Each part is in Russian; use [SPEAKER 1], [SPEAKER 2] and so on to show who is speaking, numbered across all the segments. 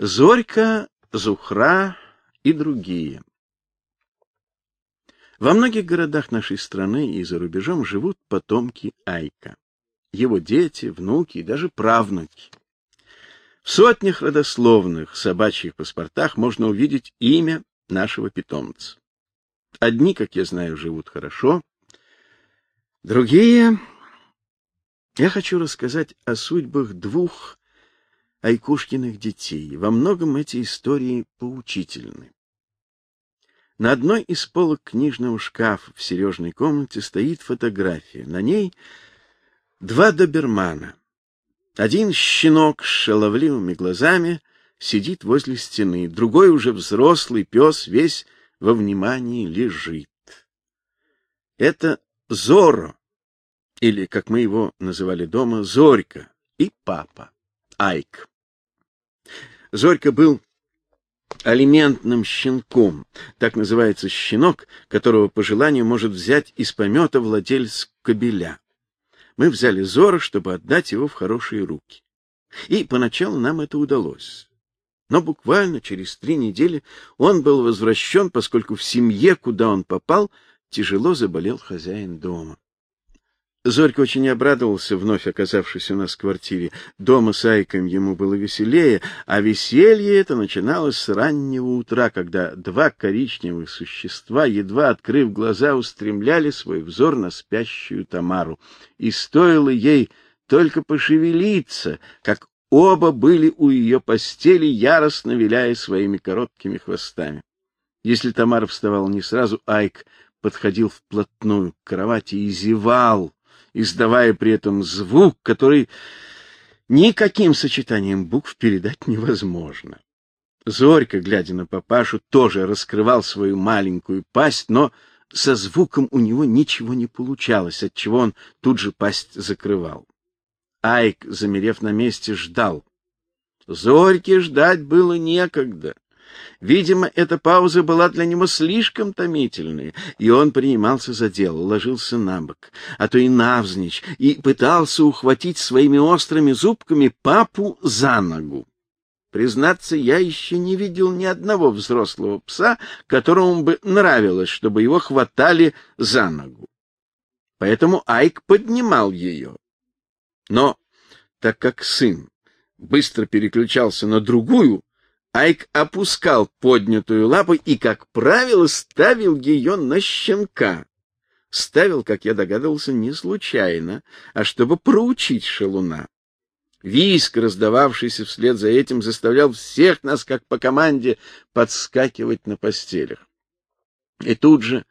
[SPEAKER 1] Зорька, Зухра и другие. Во многих городах нашей страны и за рубежом живут потомки Айка. Его дети, внуки и даже правнуки. В сотнях родословных собачьих паспортах можно увидеть имя нашего питомца. Одни, как я знаю, живут хорошо, другие я хочу рассказать о судьбах двух Айкушкиных детей. Во многом эти истории поучительны. На одной из полок книжного шкафа в Сережной комнате стоит фотография. На ней два добермана. Один щенок с шаловливыми глазами сидит возле стены, другой уже взрослый пес весь во внимании лежит. Это Зоро, или, как мы его называли дома, Зорька, и папа, Айк. Зорька был алиментным щенком. Так называется щенок, которого по желанию может взять из помета владелец кобеля. Мы взяли Зора, чтобы отдать его в хорошие руки. И поначалу нам это удалось. Но буквально через три недели он был возвращен, поскольку в семье, куда он попал, тяжело заболел хозяин дома. Зорька очень обрадовался, вновь оказавшись у нас в квартире. Дома с Айком ему было веселее, а веселье это начиналось с раннего утра, когда два коричневых существа, едва открыв глаза, устремляли свой взор на спящую Тамару. И стоило ей только пошевелиться, как оба были у ее постели, яростно виляя своими короткими хвостами. Если Тамара вставала не сразу, Айк подходил вплотную к кровати и зевал, издавая при этом звук, который никаким сочетанием букв передать невозможно. Зорька, глядя на папашу, тоже раскрывал свою маленькую пасть, но со звуком у него ничего не получалось, отчего он тут же пасть закрывал. Айк, замерев на месте, ждал. Зорьке ждать было некогда. Видимо, эта пауза была для него слишком томительной, и он принимался за дело, ложился на бок, а то и навзничь, и пытался ухватить своими острыми зубками папу за ногу. Признаться, я еще не видел ни одного взрослого пса, которому бы нравилось, чтобы его хватали за ногу. Поэтому Айк поднимал ее. Но так как сын быстро переключался на другую, Айк опускал поднятую лапу и, как правило, ставил ее на щенка. Ставил, как я догадывался, не случайно, а чтобы проучить шалуна. Виск, раздававшийся вслед за этим, заставлял всех нас, как по команде, подскакивать на постелях. И тут же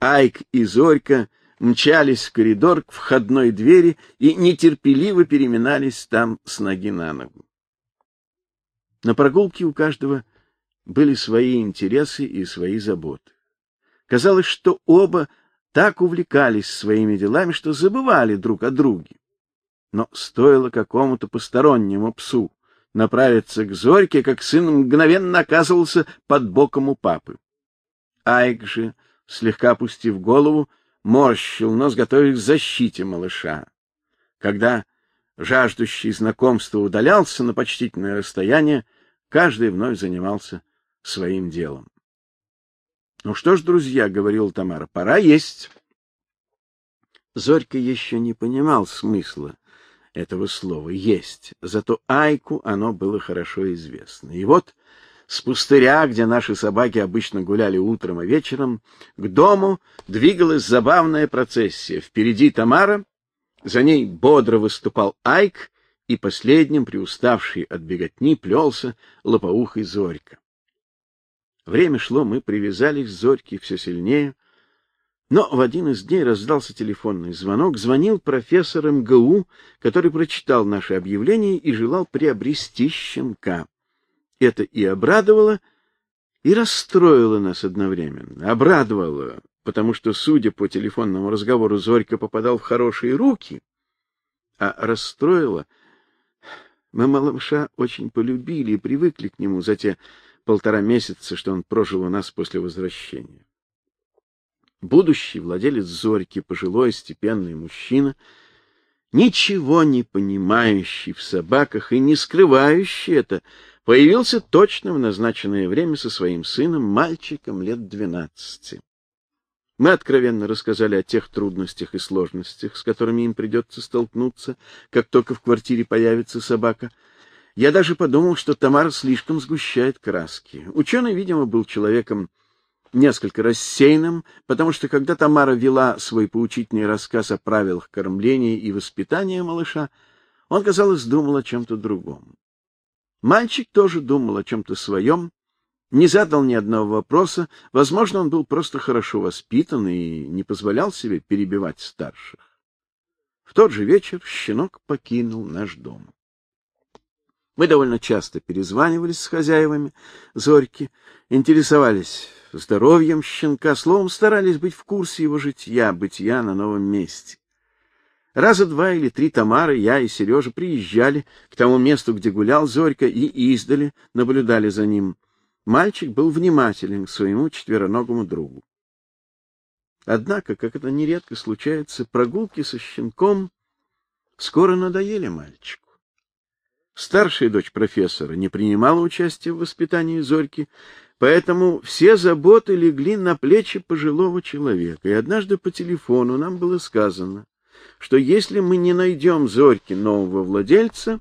[SPEAKER 1] Айк и Зорька мчались в коридор к входной двери и нетерпеливо переминались там с ноги на ногу. На прогулке у каждого были свои интересы и свои заботы. Казалось, что оба так увлекались своими делами, что забывали друг о друге. Но стоило какому-то постороннему псу направиться к Зорьке, как сын мгновенно оказывался под боком у папы. Айк же, слегка опустив голову, морщил нос, готовясь к защите малыша. Когда жаждущий знакомства удалялся на почтительное расстояние, Каждый вновь занимался своим делом. Ну что ж, друзья, говорил Тамара, пора есть. Зорька еще не понимал смысла этого слова есть, зато Айку оно было хорошо известно. И вот с пустыря, где наши собаки обычно гуляли утром и вечером, к дому двигалась забавная процессия. Впереди Тамара, за ней бодро выступал Айк, и последним, приуставший от беготни, плелся лопоухий Зорька. Время шло, мы привязались к Зорьке все сильнее, но в один из дней раздался телефонный звонок, звонил профессор МГУ, который прочитал наше объявление и желал приобрести щенка. Это и обрадовало, и расстроило нас одновременно. Обрадовало, потому что, судя по телефонному разговору, Зорька попадал в хорошие руки, а расстроило — мы малыша очень полюбили и привыкли к нему за те полтора месяца, что он прожил у нас после возвращения. Будущий владелец Зорьки, пожилой степенный мужчина, ничего не понимающий в собаках и не скрывающий это, появился точно в назначенное время со своим сыном, мальчиком лет двенадцати. Мы откровенно рассказали о тех трудностях и сложностях, с которыми им придется столкнуться, как только в квартире появится собака. Я даже подумал, что Тамара слишком сгущает краски. Ученый, видимо, был человеком несколько рассеянным, потому что когда Тамара вела свой поучительный рассказ о правилах кормления и воспитания малыша, он, казалось, думал о чем-то другом. Мальчик тоже думал о чем-то своем, не задал ни одного вопроса, возможно, он был просто хорошо воспитан и не позволял себе перебивать старших. В тот же вечер щенок покинул наш дом. Мы довольно часто перезванивались с хозяевами Зорьки, интересовались здоровьем щенка, словом, старались быть в курсе его житья, бытия на новом месте. Раза два или три Тамары, я и Сережа приезжали к тому месту, где гулял Зорька, и издали наблюдали за ним. Мальчик был внимателен к своему четвероногому другу. Однако, как это нередко случается, прогулки со щенком скоро надоели мальчику. Старшая дочь профессора не принимала участия в воспитании Зорьки, поэтому все заботы легли на плечи пожилого человека. И однажды по телефону нам было сказано, что если мы не найдем Зорьки нового владельца,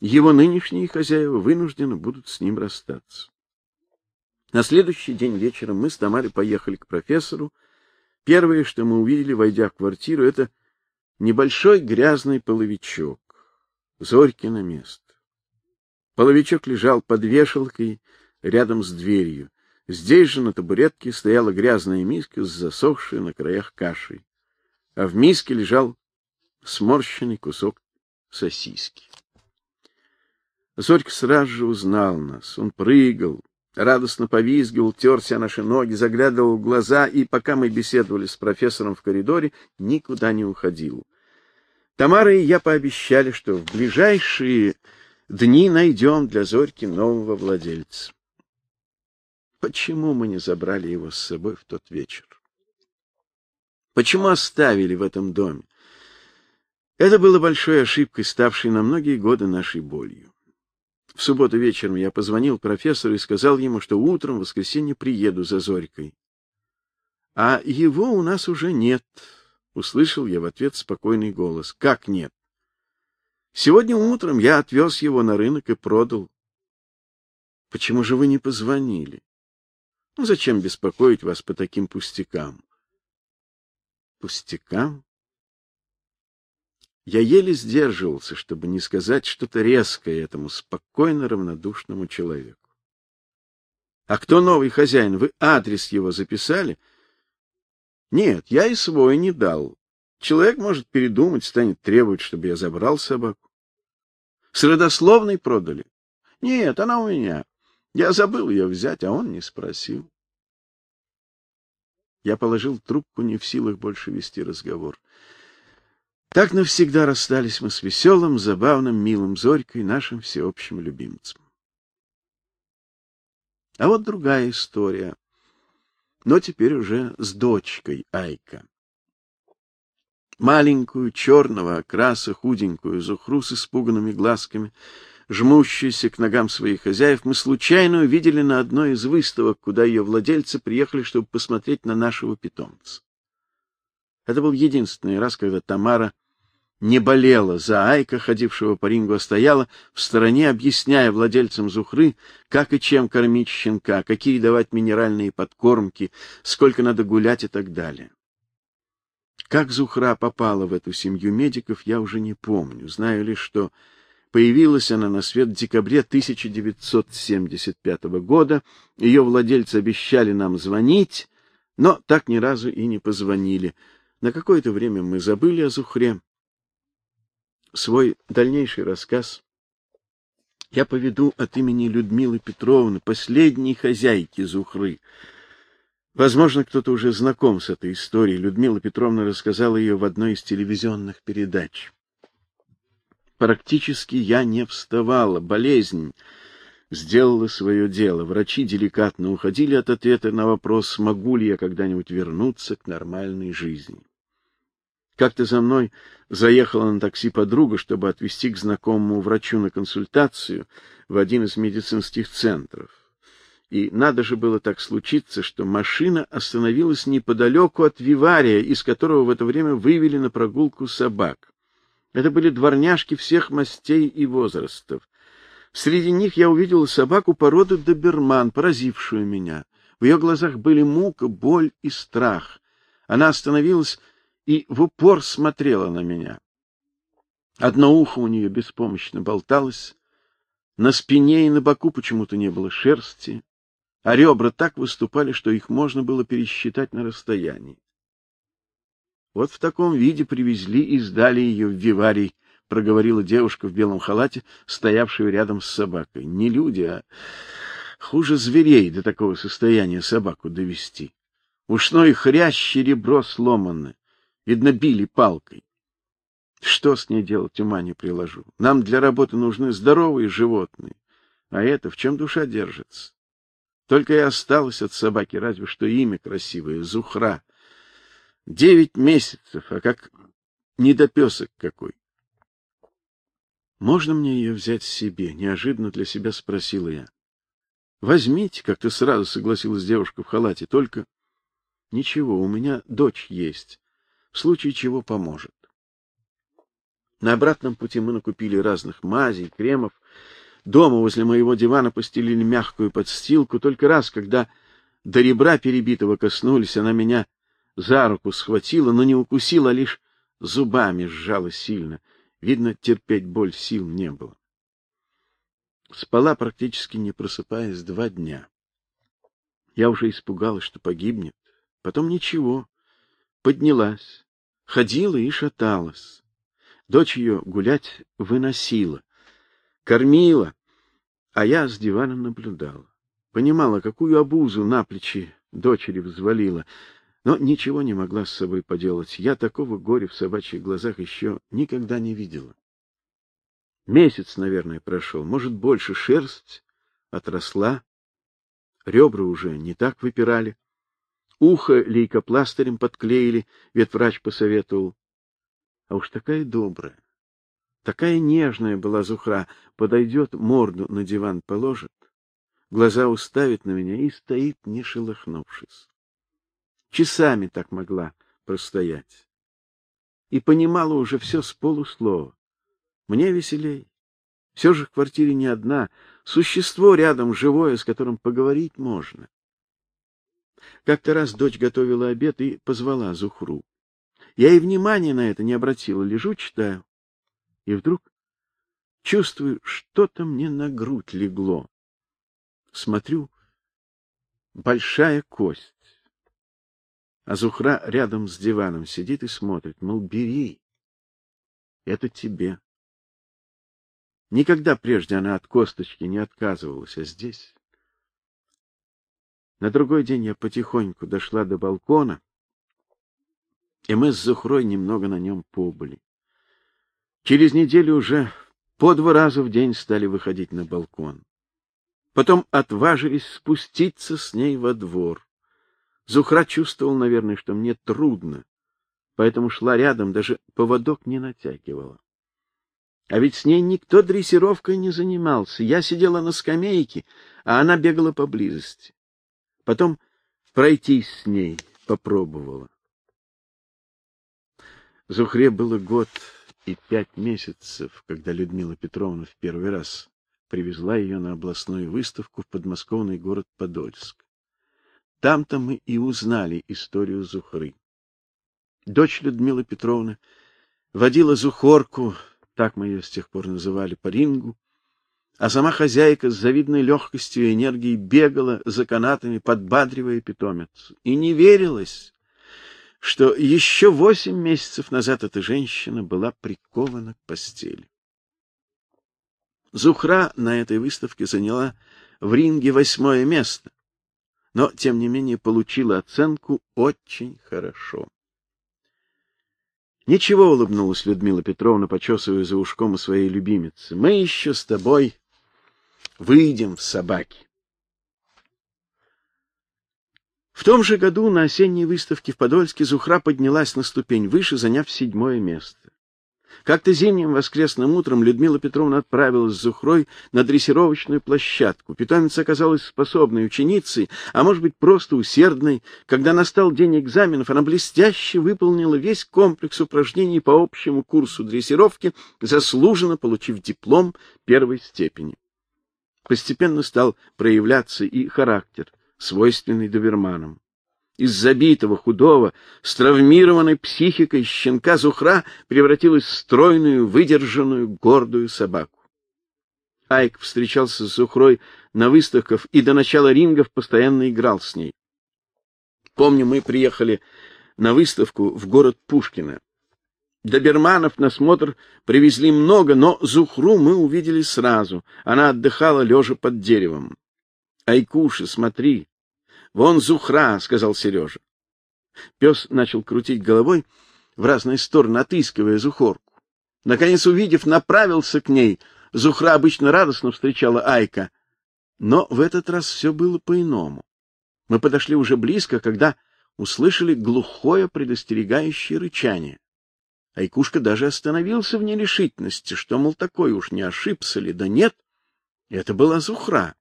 [SPEAKER 1] его нынешние хозяева вынуждены будут с ним расстаться. На следующий день вечером мы с Тамарой поехали к профессору. Первое, что мы увидели, войдя в квартиру, это небольшой грязный половичок. Зорькино место. Половичок лежал под вешалкой рядом с дверью. Здесь же на табуретке стояла грязная миска с засохшей на краях кашей, а в миске лежал сморщенный кусок сосиски. Зорька сразу же узнал нас. Он прыгал, радостно повизгивал, терся наши ноги, заглядывал в глаза и, пока мы беседовали с профессором в коридоре, никуда не уходил. Тамара и я пообещали, что в ближайшие дни найдем для Зорьки нового владельца. Почему мы не забрали его с собой в тот вечер? Почему оставили в этом доме? Это было большой ошибкой, ставшей на многие годы нашей болью. В субботу вечером я позвонил профессору и сказал ему, что утром в воскресенье приеду за Зорькой. А его у нас уже нет, услышал я в ответ спокойный голос. Как нет? Сегодня утром я отвез его на рынок и продал. Почему же вы не позвонили? Ну зачем беспокоить вас по таким пустякам? Пустякам? Я еле сдерживался, чтобы не сказать что-то резкое этому спокойно равнодушному человеку. А кто новый хозяин? Вы адрес его записали? Нет, я и свой не дал. Человек может передумать, станет требовать, чтобы я забрал собаку. С родословной продали? Нет, она у меня. Я забыл ее взять, а он не спросил. Я положил трубку, не в силах больше вести разговор. Так навсегда расстались мы с веселым, забавным, милым Зорькой, нашим всеобщим любимцем. А вот другая история, но теперь уже с дочкой Айка. Маленькую, черного окраса, худенькую Зухру с испуганными глазками, жмущуюся к ногам своих хозяев, мы случайно увидели на одной из выставок, куда ее владельцы приехали, чтобы посмотреть на нашего питомца. Это был единственный раз, когда Тамара не болела за Айка, ходившего по рингу, а стояла в стороне, объясняя владельцам Зухры, как и чем кормить щенка, какие давать минеральные подкормки, сколько надо гулять и так далее. Как Зухра попала в эту семью медиков, я уже не помню. Знаю лишь, что появилась она на свет в декабре 1975 года. Ее владельцы обещали нам звонить, но так ни разу и не позвонили. На какое-то время мы забыли о Зухре. Свой дальнейший рассказ я поведу от имени Людмилы Петровны, последней хозяйки Зухры. Возможно, кто-то уже знаком с этой историей. Людмила Петровна рассказала ее в одной из телевизионных передач. Практически я не вставала, болезнь сделала свое дело. Врачи деликатно уходили от ответа на вопрос, смогу ли я когда-нибудь вернуться к нормальной жизни. Как-то за мной заехала на такси подруга, чтобы отвезти к знакомому врачу на консультацию в один из медицинских центров. И надо же было так случиться, что машина остановилась неподалеку от вивария, из которого в это время вывели на прогулку собак. Это были дворняжки всех мастей и возрастов. Среди них я увидел собаку породы доберман, поразившую меня. В ее глазах были мука, боль и страх. Она остановилась и в упор смотрела на меня. Одно ухо у нее беспомощно болталось, на спине и на боку почему-то не было шерсти, а ребра так выступали, что их можно было пересчитать на расстоянии. Вот в таком виде привезли и сдали ее в виварий, проговорила девушка в белом халате, стоявшая рядом с собакой. Не люди, а хуже зверей до такого состояния собаку довести. Ушное хрящее ребро сломано, видно, били палкой. Что с ней делать, ума не приложу. Нам для работы нужны здоровые животные, а это в чем душа держится. Только и осталось от собаки разве что имя красивое — Зухра. Девять месяцев, а как недопесок какой. Можно мне ее взять себе? Неожиданно для себя спросила я. Возьмите, как-то сразу согласилась девушка в халате. Только ничего, у меня дочь есть. В случае чего поможет. На обратном пути мы накупили разных мазей, кремов, Дома возле моего дивана постелили мягкую подстилку. Только раз, когда до ребра перебитого коснулись, она меня за руку схватила, но не укусила, а лишь зубами сжала сильно. Видно, терпеть боль сил не было. Спала практически не просыпаясь два дня. Я уже испугалась, что погибнет. Потом ничего. Поднялась, ходила и шаталась. Дочь ее гулять выносила кормила, а я с дивана наблюдала. Понимала, какую обузу на плечи дочери взвалила, но ничего не могла с собой поделать. Я такого горя в собачьих глазах еще никогда не видела. Месяц, наверное, прошел, может, больше шерсть отросла, ребра уже не так выпирали, ухо лейкопластырем подклеили, ветврач посоветовал. А уж такая добрая. Такая нежная была Зухра, подойдет, морду на диван положит, глаза уставит на меня и стоит, не шелохнувшись. Часами так могла простоять. И понимала уже все с полуслова. Мне веселей. Все же в квартире не одна, существо рядом живое, с которым поговорить можно. Как-то раз дочь готовила обед и позвала Зухру. Я и внимания на это не обратила, лежу, читаю и вдруг чувствую, что-то мне на грудь легло. Смотрю, большая кость. А Зухра рядом с диваном сидит и смотрит, мол, бери. Это тебе. Никогда прежде она от косточки не отказывалась, а здесь... На другой день я потихоньку дошла до балкона, и мы с Зухрой немного на нем побыли. Через неделю уже по два раза в день стали выходить на балкон. Потом отважились спуститься с ней во двор. Зухра чувствовал, наверное, что мне трудно, поэтому шла рядом, даже поводок не натягивала. А ведь с ней никто дрессировкой не занимался. Я сидела на скамейке, а она бегала поблизости. Потом пройтись с ней попробовала. Зухре было год и пять месяцев, когда Людмила Петровна в первый раз привезла ее на областную выставку в подмосковный город Подольск. Там-то мы и узнали историю Зухры. Дочь Людмилы Петровны водила Зухорку, так мы ее с тех пор называли, по рингу, а сама хозяйка с завидной легкостью и энергией бегала за канатами, подбадривая питомицу. И не верилось, что еще восемь месяцев назад эта женщина была прикована к постели. Зухра на этой выставке заняла в ринге восьмое место, но, тем не менее, получила оценку очень хорошо. Ничего, улыбнулась Людмила Петровна, почесывая за ушком у своей любимицы. Мы еще с тобой выйдем в собаки. В том же году на осенней выставке в Подольске Зухра поднялась на ступень выше, заняв седьмое место. Как-то зимним воскресным утром Людмила Петровна отправилась с Зухрой на дрессировочную площадку. Питомица оказалась способной ученицей, а может быть просто усердной. Когда настал день экзаменов, она блестяще выполнила весь комплекс упражнений по общему курсу дрессировки, заслуженно получив диплом первой степени. Постепенно стал проявляться и характер, свойственный доберманам из забитого, худого, с травмированной психикой щенка Зухра превратилась в стройную, выдержанную, гордую собаку. Айк встречался с Зухрой на выставках и до начала рингов постоянно играл с ней. Помню, мы приехали на выставку в город Пушкино. Доберманов на смотр привезли много, но Зухру мы увидели сразу. Она отдыхала лежа под деревом. Айкуша, смотри, Вон Зухра, сказал Сережа. Пес начал крутить головой в разные стороны, отыскивая Зухорку. Наконец, увидев, направился к ней. Зухра обычно радостно встречала Айка, но в этот раз все было по-иному. Мы подошли уже близко, когда услышали глухое предостерегающее рычание. Айкушка даже остановился в нерешительности, что мол такой уж не ошибся ли, да нет. Это была Зухра.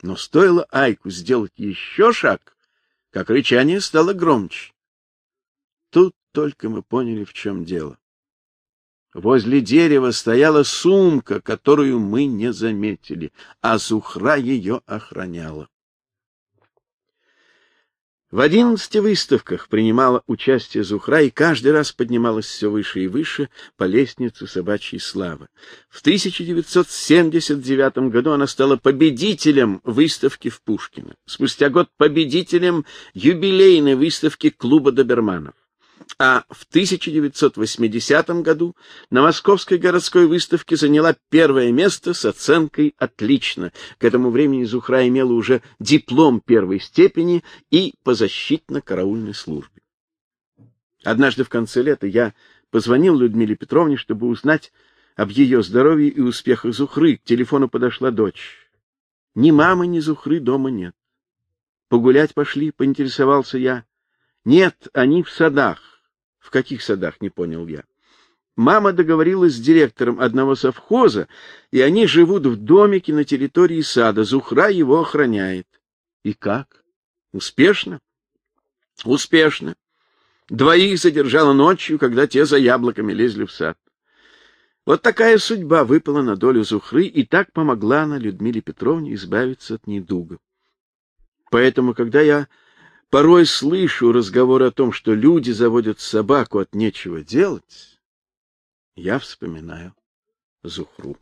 [SPEAKER 1] Но стоило Айку сделать еще шаг, как рычание стало громче. Тут только мы поняли, в чем дело. Возле дерева стояла сумка, которую мы не заметили, а Сухра ее охраняла. В одиннадцати выставках принимала участие Зухра и каждый раз поднималась все выше и выше по лестнице собачьей славы. В 1979 году она стала победителем выставки в Пушкино. Спустя год победителем юбилейной выставки клуба доберманов а в 1980 году на Московской городской выставке заняла первое место с оценкой «отлично». К этому времени Зухра имела уже диплом первой степени и по защитно-караульной службе. Однажды в конце лета я позвонил Людмиле Петровне, чтобы узнать об ее здоровье и успехах Зухры. К телефону подошла дочь. Ни мамы, ни Зухры дома нет. Погулять пошли, поинтересовался я. Нет, они в садах. В каких садах, не понял я. Мама договорилась с директором одного совхоза, и они живут в домике на территории сада. Зухра его охраняет. И как? Успешно? Успешно. Двоих задержала ночью, когда те за яблоками лезли в сад. Вот такая судьба выпала на долю Зухры, и так помогла она Людмиле Петровне избавиться от недуга. Поэтому, когда я Порой слышу разговор о том, что люди заводят собаку от нечего делать. Я вспоминаю Зухру.